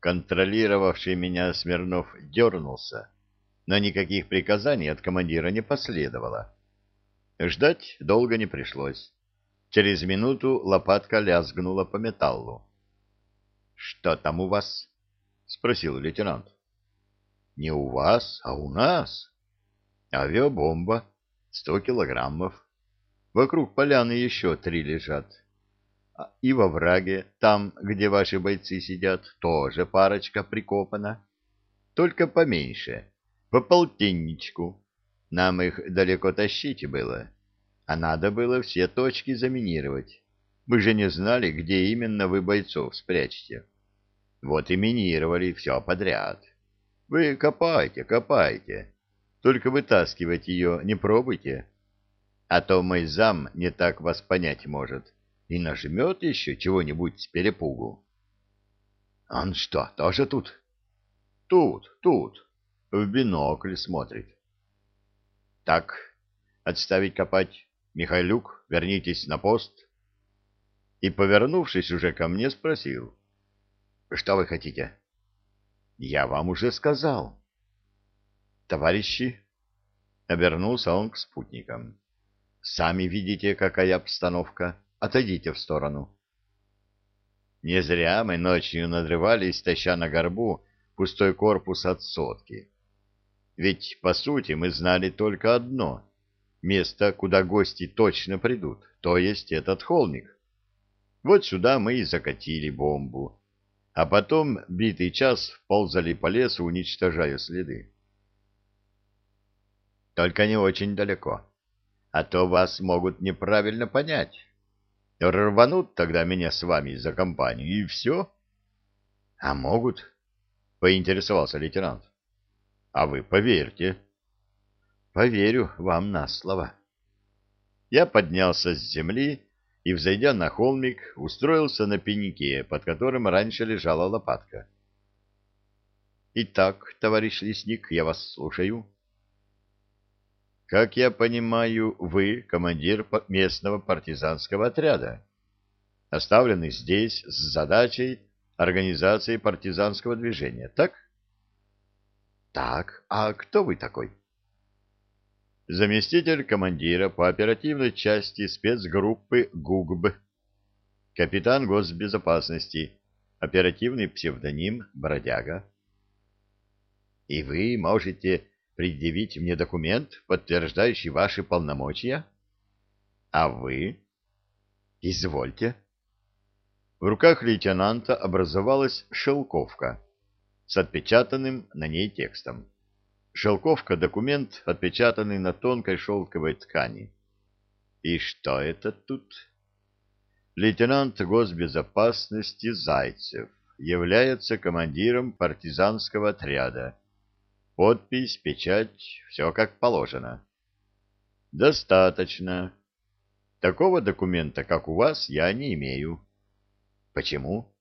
Контролировавший меня Смирнов дернулся, но никаких приказаний от командира не последовало. Ждать долго не пришлось. Через минуту лопатка лязгнула по металлу. — Что там у вас? — спросил лейтенант. — Не у вас, а у нас. Авиабомба, сто килограммов. Вокруг поляны еще три лежат. И во враге, там, где ваши бойцы сидят, тоже парочка прикопана. Только поменьше, по полтинничку. Нам их далеко тащить было. — а надо было все точки заминировать. Мы же не знали, где именно вы бойцов спрячете. Вот и минировали все подряд. Вы копайте, копайте. Только вытаскивать ее не пробуйте. А то мой зам не так вас понять может. И нажмет еще чего-нибудь с перепугу. Он что, тоже тут? Тут, тут. В бинокль смотрит. Так, отставить копать. Михайлюк, вернитесь на пост. И, повернувшись уже ко мне, спросил. — Что вы хотите? — Я вам уже сказал. — Товарищи, — обернулся он к спутникам, — сами видите, какая обстановка. Отойдите в сторону. Не зря мы ночью надрывались, таща на горбу пустой корпус от сотки. Ведь, по сути, мы знали только одно — место, куда гости точно придут, то есть этот холмик. Вот сюда мы и закатили бомбу, а потом битый час ползали по лесу, уничтожая следы. Только не очень далеко, а то вас могут неправильно понять. Рванут тогда меня с вами за компанию, и все. — А могут? — поинтересовался лейтенант. — А вы поверьте. — Поверю вам на слово. Я поднялся с земли и, взойдя на холмик, устроился на пеньке, под которым раньше лежала лопатка. Итак, товарищ лесник, я вас слушаю. Как я понимаю, вы командир местного партизанского отряда, оставленный здесь с задачей организации партизанского движения, так? Так, а кто вы такой? заместитель командира по оперативной части спецгруппы ГУГБ, капитан госбезопасности, оперативный псевдоним Бродяга. И вы можете предъявить мне документ, подтверждающий ваши полномочия? А вы? Извольте. В руках лейтенанта образовалась шелковка с отпечатанным на ней текстом. Шелковка — документ, отпечатанный на тонкой шелковой ткани. И что это тут? Лейтенант госбезопасности Зайцев является командиром партизанского отряда. Подпись, печать, все как положено. Достаточно. Такого документа, как у вас, я не имею. Почему?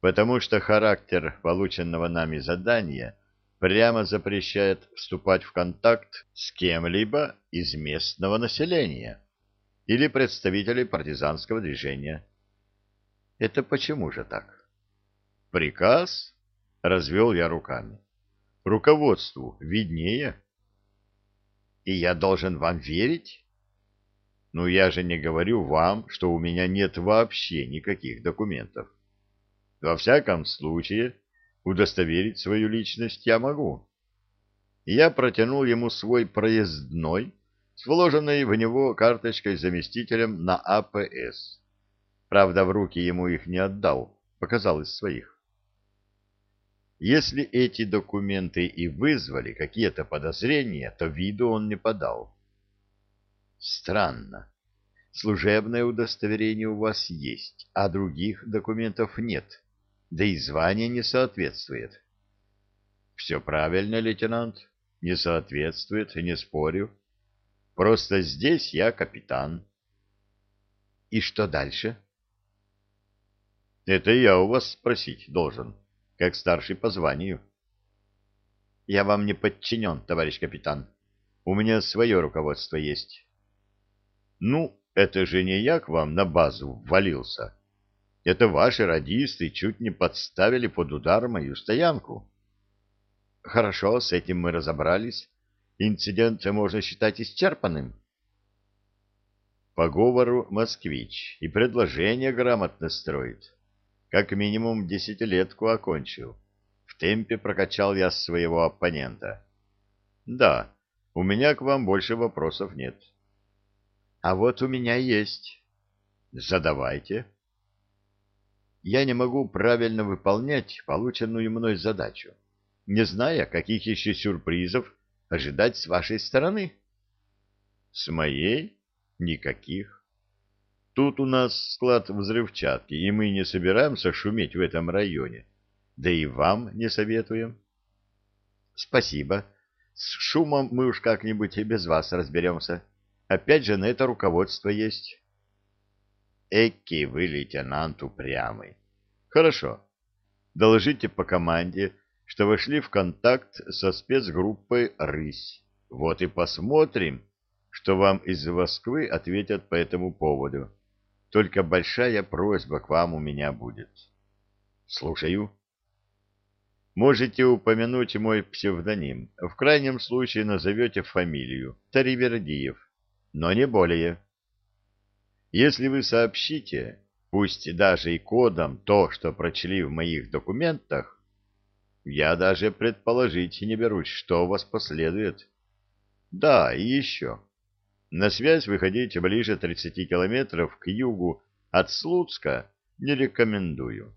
Потому что характер полученного нами задания — прямо запрещает вступать в контакт с кем-либо из местного населения или представителей партизанского движения. Это почему же так? Приказ? Развел я руками. Руководству виднее. И я должен вам верить? Ну, я же не говорю вам, что у меня нет вообще никаких документов. Во всяком случае, удостоверить свою личность я могу. Я протянул ему свой проездной с вложенной в него карточкой заместителем на АПС. Правда, в руки ему их не отдал, показал из своих. Если эти документы и вызвали какие-то подозрения, то виду он не подал. Странно. Служебное удостоверение у вас есть, а других документов нет да и звание не соответствует. Все правильно, лейтенант, не соответствует, не спорю. Просто здесь я капитан. И что дальше? Это я у вас спросить должен, как старший по званию. Я вам не подчинен, товарищ капитан. У меня свое руководство есть. Ну, это же не я к вам на базу ввалился Это ваши радисты чуть не подставили под удар мою стоянку. Хорошо, с этим мы разобрались. Инцидент можно считать исчерпанным. По говору москвич и предложение грамотно строит. Как минимум десятилетку окончил. В темпе прокачал я своего оппонента. Да, у меня к вам больше вопросов нет. А вот у меня есть. Задавайте. Я не могу правильно выполнять полученную мной задачу, не зная, каких еще сюрпризов ожидать с вашей стороны. С моей? Никаких. Тут у нас склад взрывчатки, и мы не собираемся шуметь в этом районе. Да и вам не советуем. Спасибо. С шумом мы уж как-нибудь и без вас разберемся. Опять же, на это руководство есть. Эки вы, лейтенант, упрямый. Хорошо. Доложите по команде, что вошли в контакт со спецгруппой «Рысь». Вот и посмотрим, что вам из Москвы ответят по этому поводу. Только большая просьба к вам у меня будет. Слушаю. Можете упомянуть мой псевдоним. В крайнем случае назовете фамилию. Таривердиев. Но не более. Если вы сообщите, пусть даже и кодом, то, что прочли в моих документах, я даже предположить не берусь, что у вас последует. Да, и еще. На связь выходить ближе 30 километров к югу от Слуцка не рекомендую.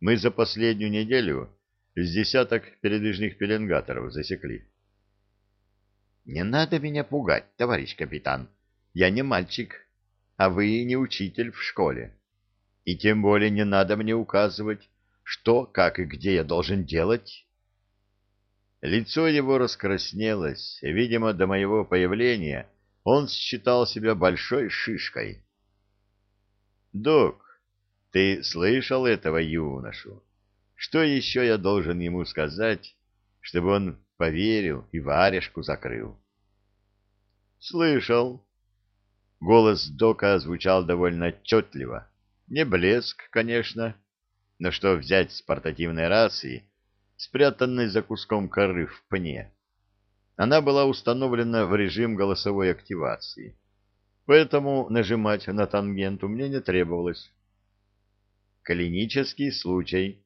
Мы за последнюю неделю с десяток передвижных пеленгаторов засекли. Не надо меня пугать, товарищ капитан. Я не мальчик а вы не учитель в школе. И тем более не надо мне указывать, что, как и где я должен делать. Лицо его раскраснелось, видимо, до моего появления он считал себя большой шишкой. «Док, ты слышал этого юношу? Что еще я должен ему сказать, чтобы он поверил и варежку закрыл?» «Слышал», Голос Дока звучал довольно отчетливо. Не блеск, конечно, но что взять с портативной рации, спрятанной за куском коры в пне? Она была установлена в режим голосовой активации, поэтому нажимать на тангенту мне не требовалось. Клинический случай.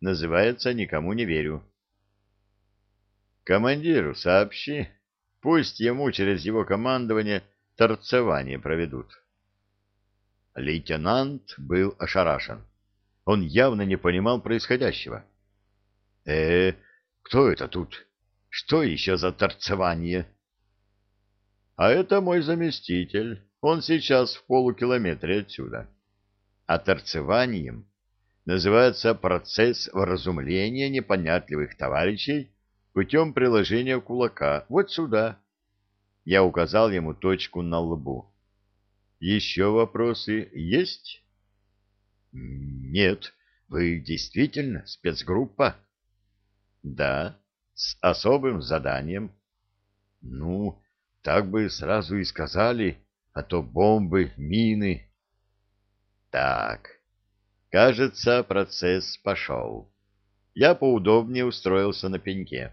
Называется «Никому не верю». Командиру сообщи, пусть ему через его командование торцевание проведут. Лейтенант был ошарашен. Он явно не понимал происходящего. э кто это тут? Что еще за торцевание?» «А это мой заместитель. Он сейчас в полукилометре отсюда. А торцеванием называется процесс вразумления непонятливых товарищей путем приложения кулака вот сюда, я указал ему точку на лбу. «Еще вопросы есть?» «Нет. Вы действительно спецгруппа?» «Да, с особым заданием». «Ну, так бы сразу и сказали, а то бомбы, мины...» «Так, кажется, процесс пошел. Я поудобнее устроился на пеньке.